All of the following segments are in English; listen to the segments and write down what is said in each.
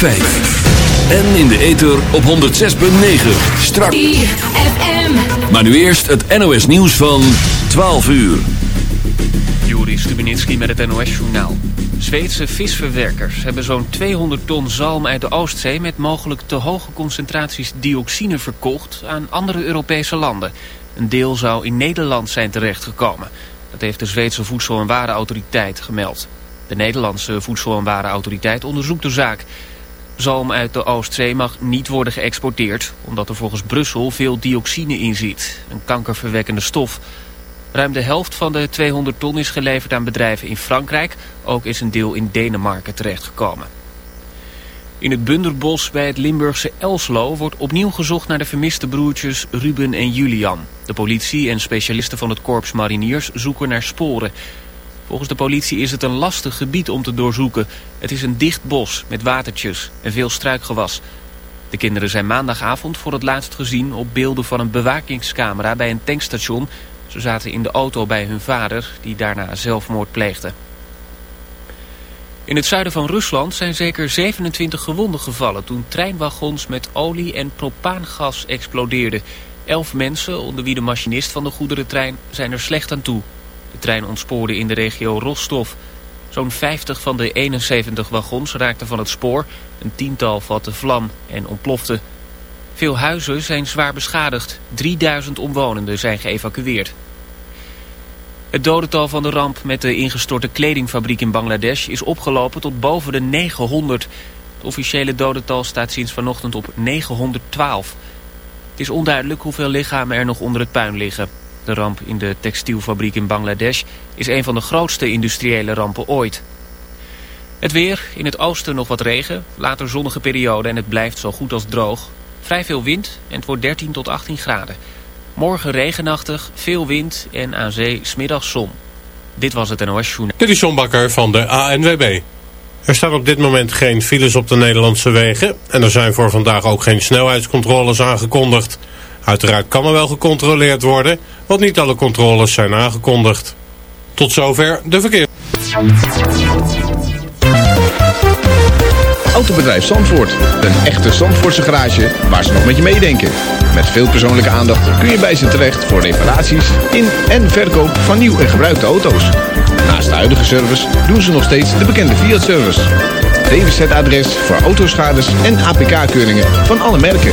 106.5. En in de ether op 106.9. Strak. FM. Maar nu eerst het NOS nieuws van 12 uur. Juri Stubenitski met het NOS-journaal. Zweedse visverwerkers hebben zo'n 200 ton zalm uit de Oostzee... met mogelijk te hoge concentraties dioxine verkocht aan andere Europese landen. Een deel zou in Nederland zijn terechtgekomen. Dat heeft de Zweedse Voedsel- en Warenautoriteit gemeld. De Nederlandse Voedsel- en Warenautoriteit onderzoekt de zaak. Zalm uit de Oostzee mag niet worden geëxporteerd... omdat er volgens Brussel veel dioxine in zit, een kankerverwekkende stof... Ruim de helft van de 200 ton is geleverd aan bedrijven in Frankrijk. Ook is een deel in Denemarken terechtgekomen. In het Bunderbos bij het Limburgse Elslo wordt opnieuw gezocht naar de vermiste broertjes Ruben en Julian. De politie en specialisten van het korps mariniers zoeken naar sporen. Volgens de politie is het een lastig gebied om te doorzoeken. Het is een dicht bos met watertjes en veel struikgewas. De kinderen zijn maandagavond voor het laatst gezien op beelden van een bewakingscamera bij een tankstation ze zaten in de auto bij hun vader, die daarna zelfmoord pleegde. In het zuiden van Rusland zijn zeker 27 gewonden gevallen... toen treinwagons met olie en propaangas explodeerden. Elf mensen, onder wie de machinist van de goederentrein, zijn er slecht aan toe. De trein ontspoorde in de regio Rostov. Zo'n 50 van de 71 wagons raakten van het spoor. Een tiental vatte vlam en ontplofte. Veel huizen zijn zwaar beschadigd. 3000 omwonenden zijn geëvacueerd. Het dodental van de ramp met de ingestorte kledingfabriek in Bangladesh is opgelopen tot boven de 900. Het officiële dodental staat sinds vanochtend op 912. Het is onduidelijk hoeveel lichamen er nog onder het puin liggen. De ramp in de textielfabriek in Bangladesh is een van de grootste industriële rampen ooit. Het weer, in het oosten nog wat regen, later zonnige periode en het blijft zo goed als droog. Vrij veel wind en het wordt 13 tot 18 graden. Morgen regenachtig, veel wind en aan zee smiddags zon. Dit was het NOS Journal. Dit is John Bakker van de ANWB. Er staan op dit moment geen files op de Nederlandse wegen... en er zijn voor vandaag ook geen snelheidscontroles aangekondigd. Uiteraard kan er wel gecontroleerd worden... want niet alle controles zijn aangekondigd. Tot zover de verkeer. Autobedrijf Zandvoort. Een echte Zandvoortse garage waar ze nog met je meedenken. Met veel persoonlijke aandacht kun je bij ze terecht voor reparaties in en verkoop van nieuw en gebruikte auto's. Naast de huidige service doen ze nog steeds de bekende Fiat-service. DWZ-adres voor autoschades en APK-keuringen van alle merken.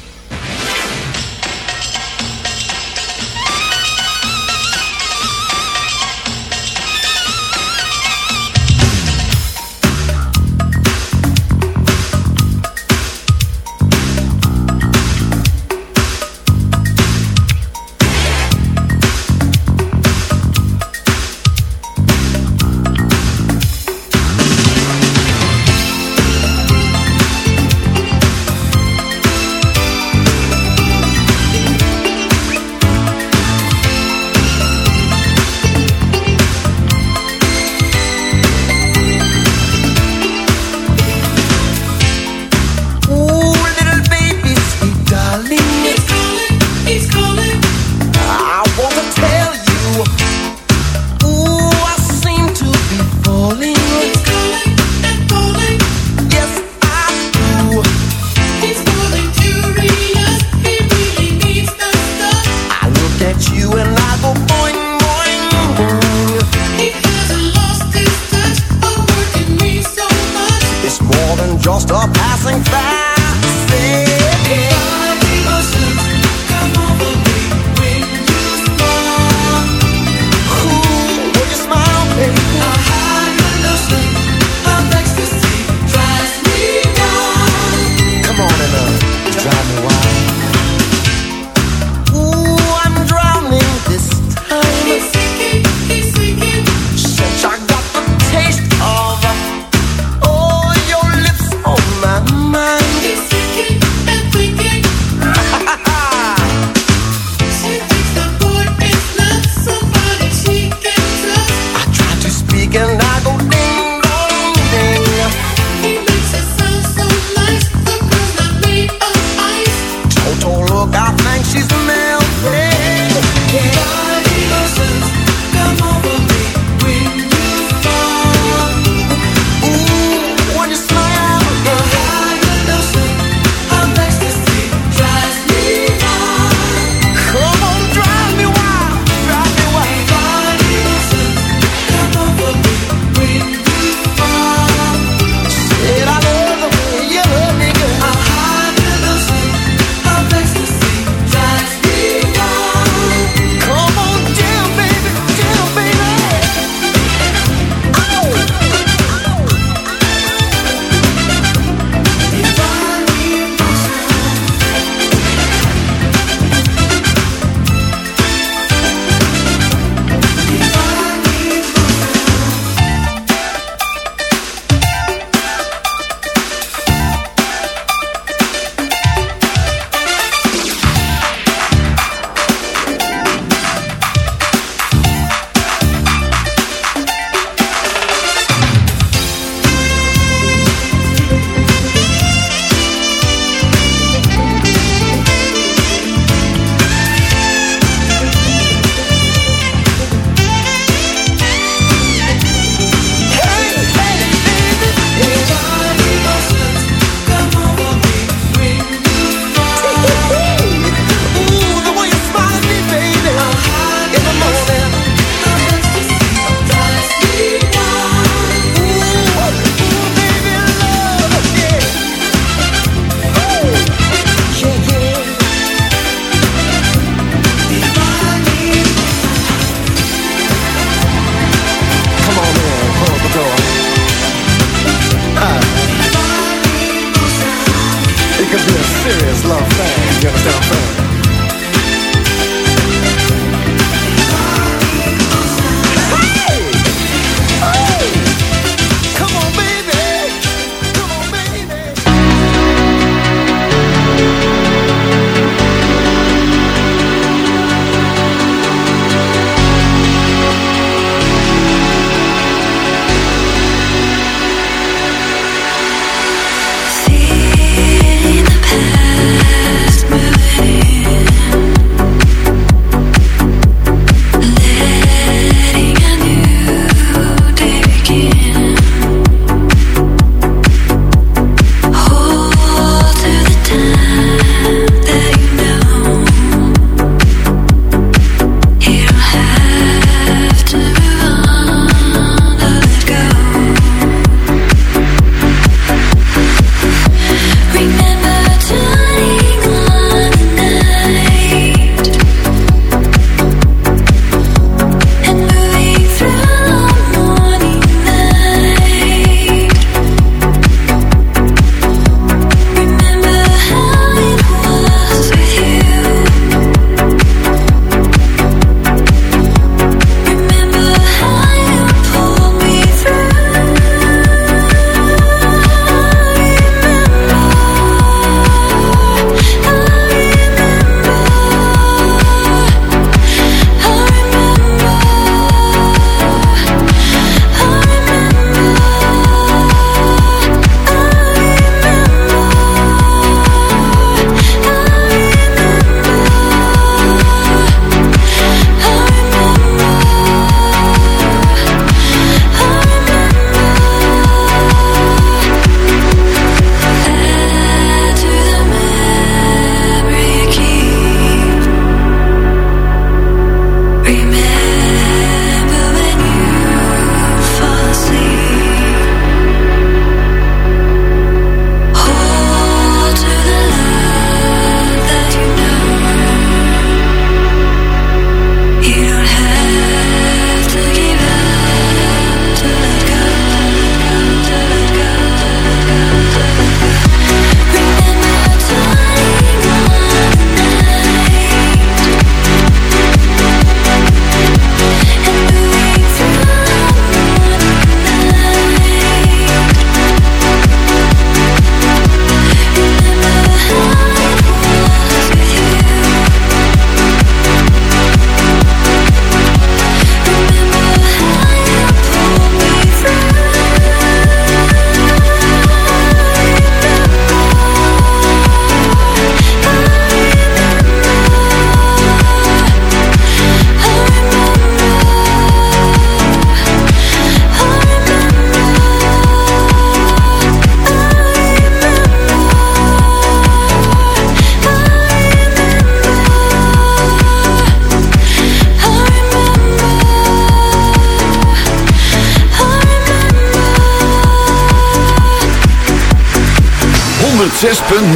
is love thing. You understand what I'm saying?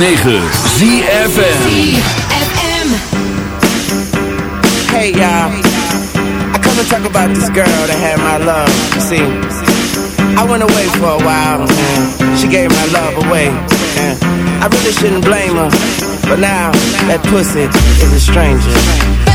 106.9 ZFM Hey y'all. I come to talk about this girl that had my love See. I went away for a while She gave my love away I really shouldn't blame her But now that pussy is a stranger.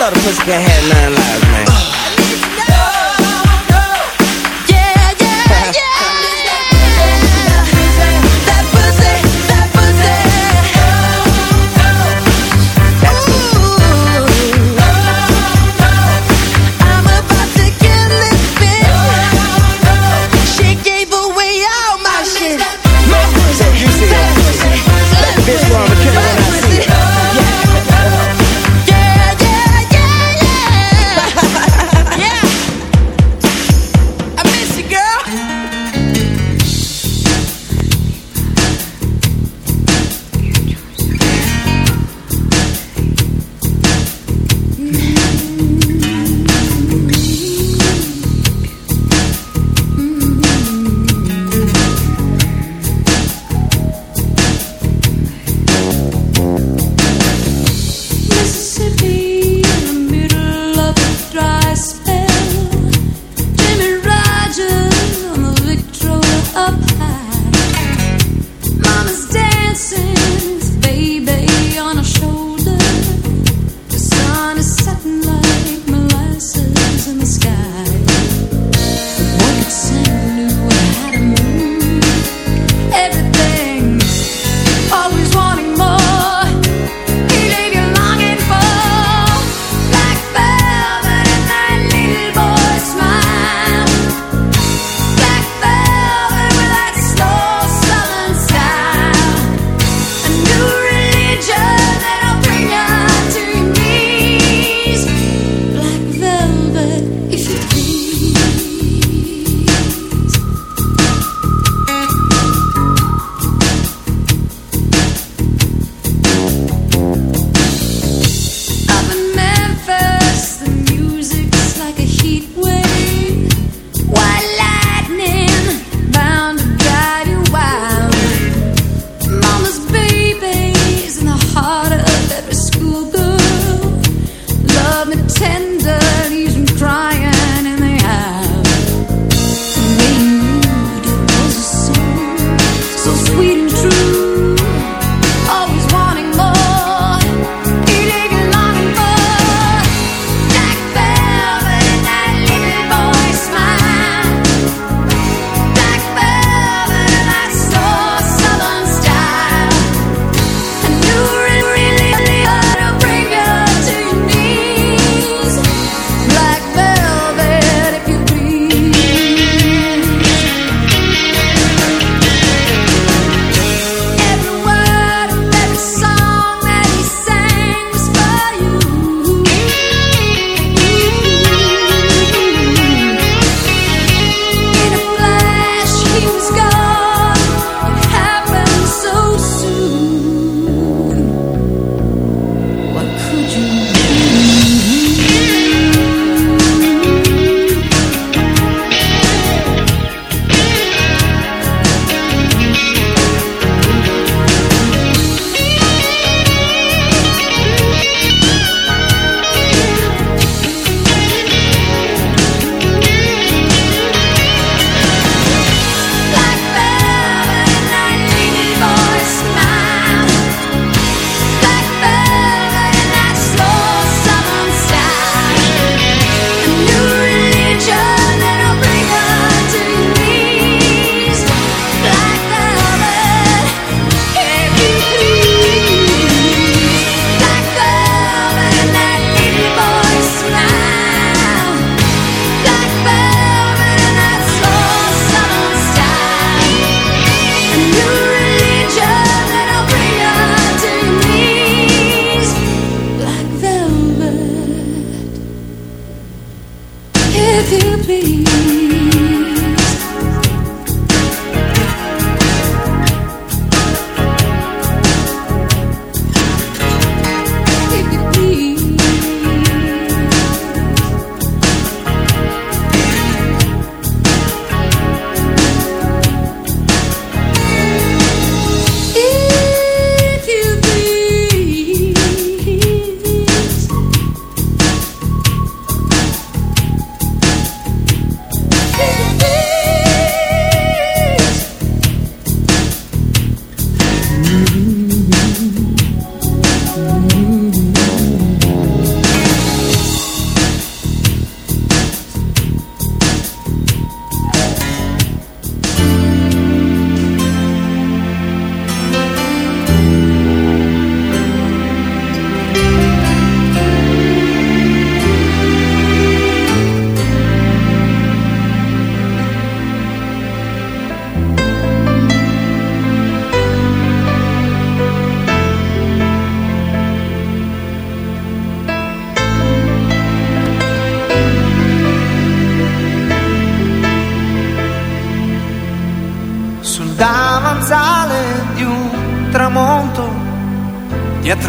Thought a pussy cat had nine lives, man.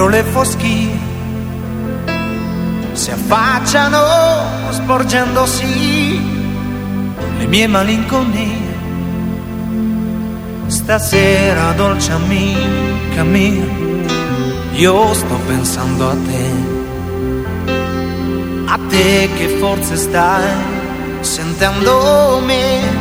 Dietro le foschie, si affacciano sporgendosi le mie malinconie. Stasera, dolce amica mia, io sto pensando a te, a te che forse stai sentendo me.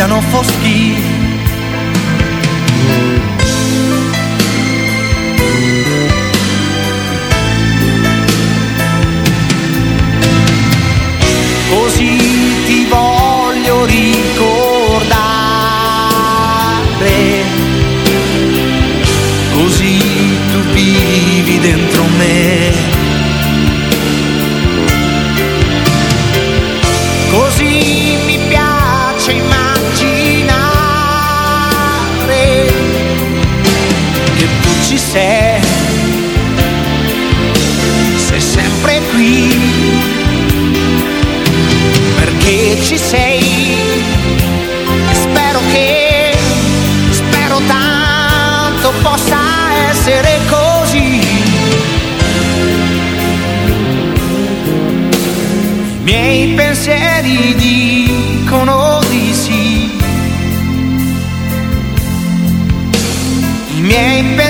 gridano foschi. Così ti voglio ricordare, così tu vivi dentro me. Sei, sei sempre qui, perché ci sei. Spero che, spero tanto possa essere così. I miei pensieri dicono di sì. I miei pensieri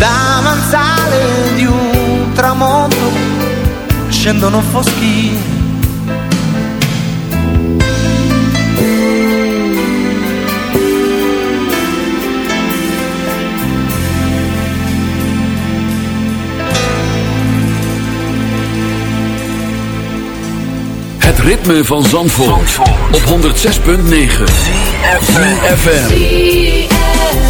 Davanzale di un tramonto scendono foschi. Het ritme van Zandvoort, op 106.9 FM.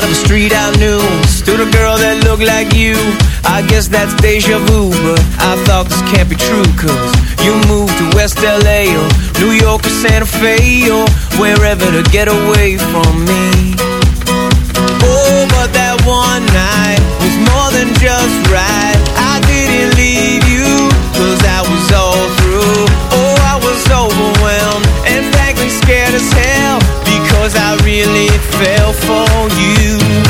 Out of a street I knew. Stood a girl that looked like you. I guess that's deja vu But I thought this can't be true Cause you moved to West L.A. Or New York or Santa Fe Or wherever to get away from me. Oh, but that one night Was more than just right. I didn't leave you cause I was all through. Oh, I was overwhelmed And frankly scared as hell. Cause I really fell for you.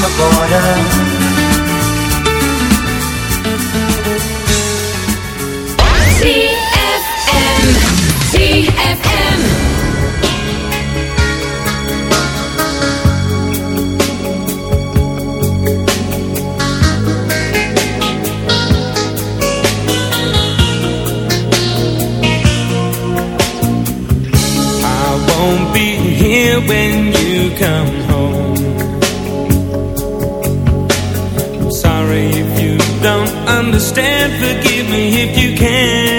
The border. ZFM. ZFM. I won't be here when understand. Forgive me if you can.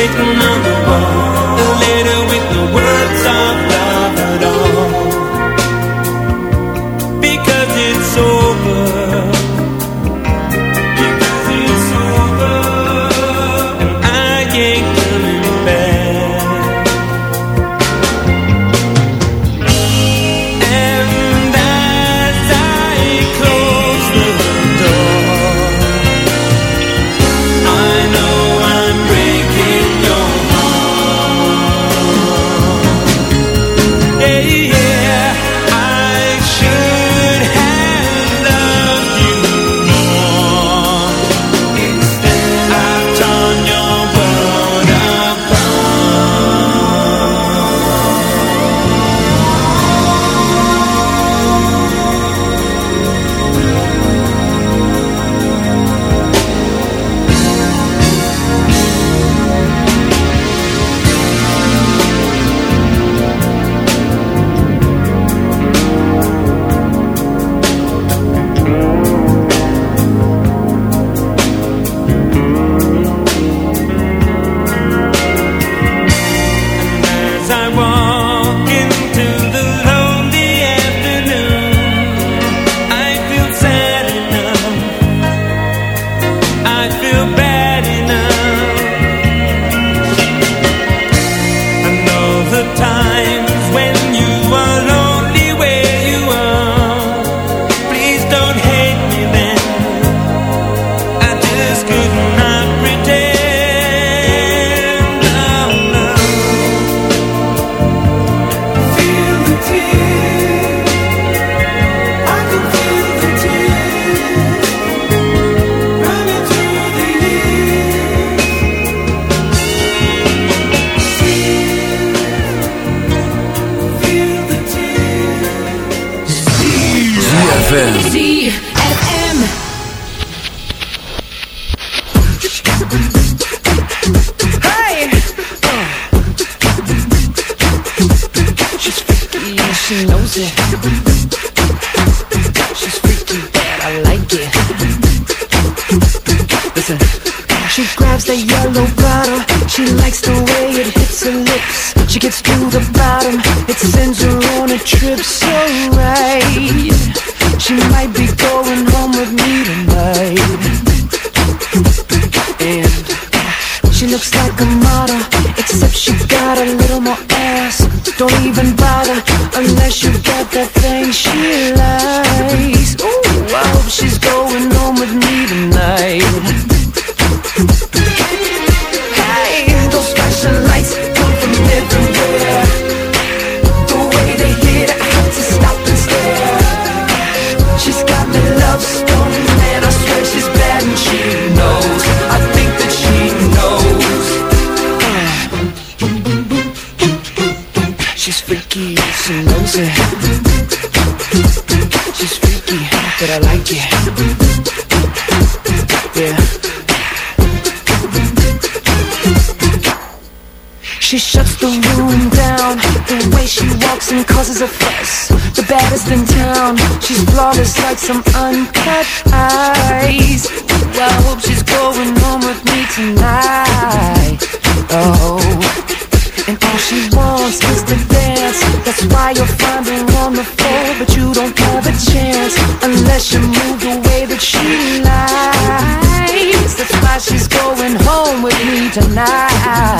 waiting fresh and move the way that she likes. That's why she's going home with me tonight.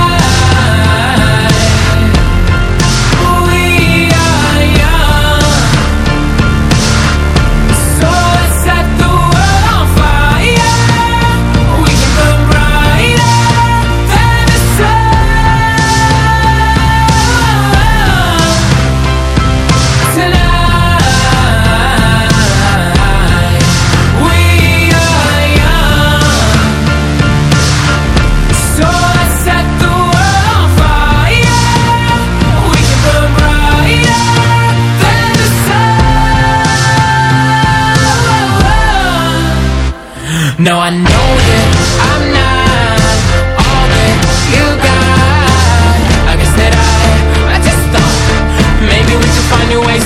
No, I know that I'm not all that you got. I guess that I, I just thought maybe we could find new ways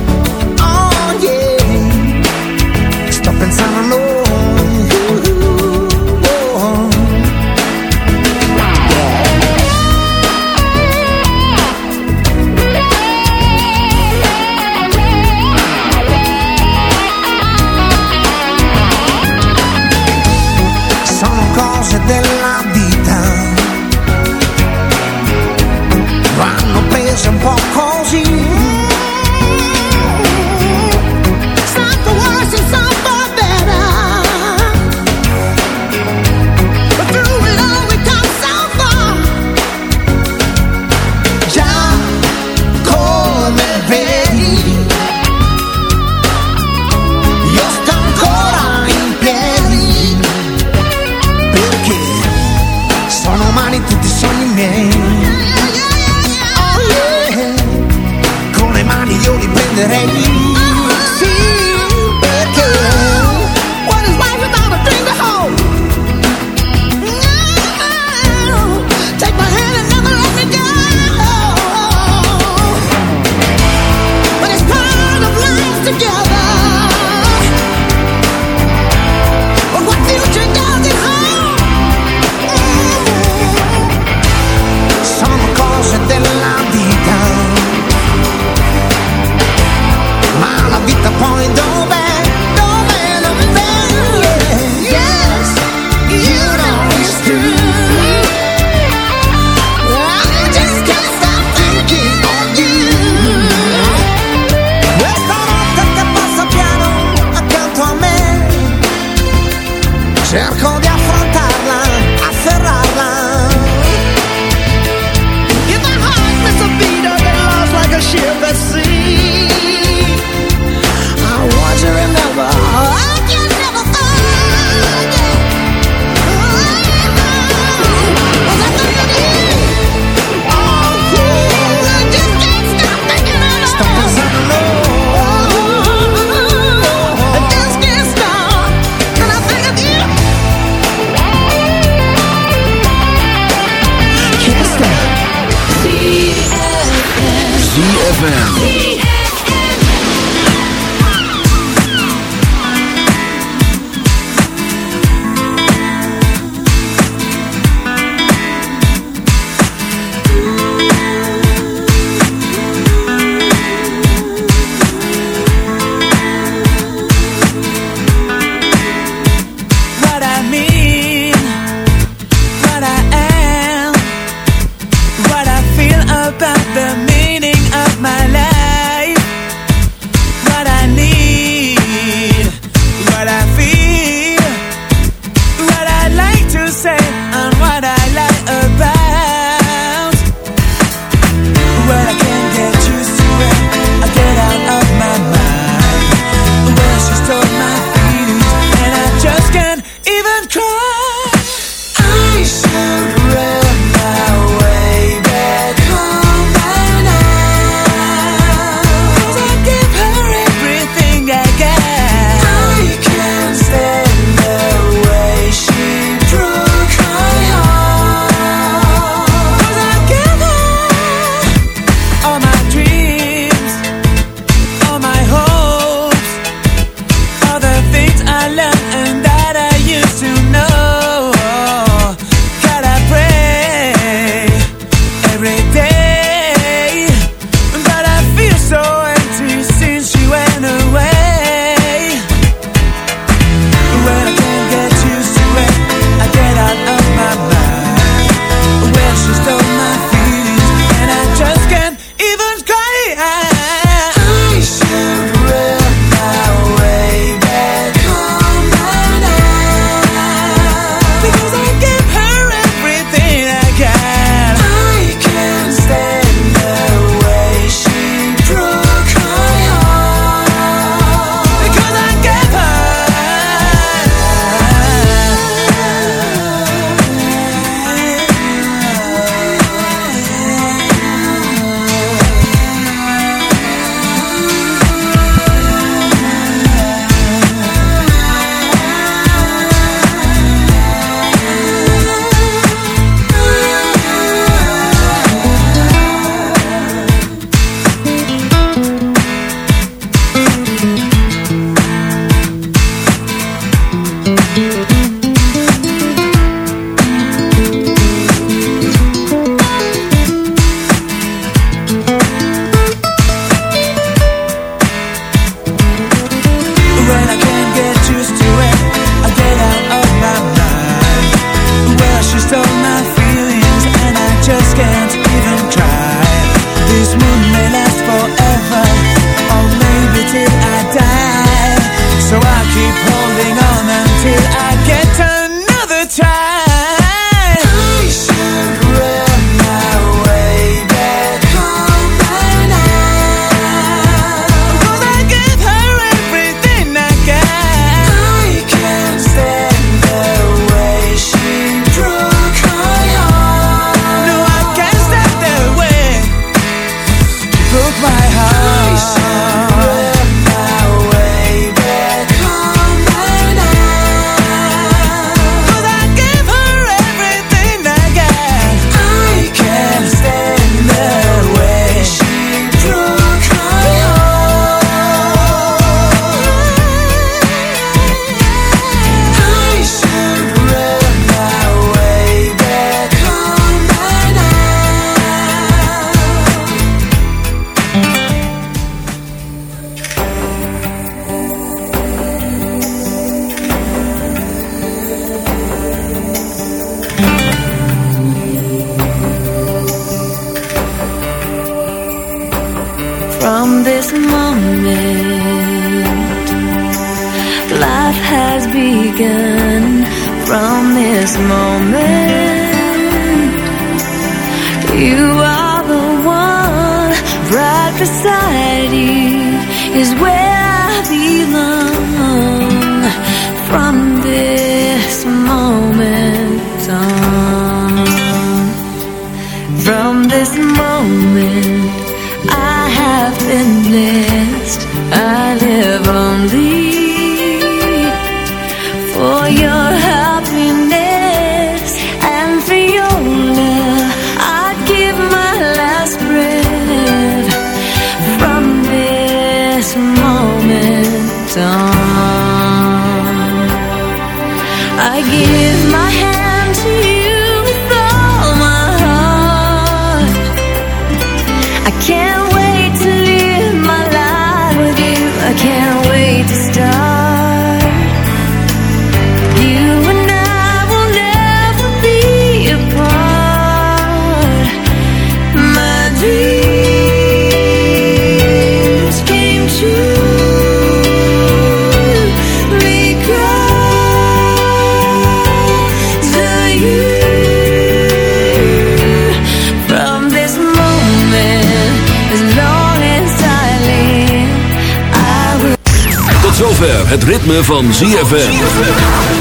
Van ZFM.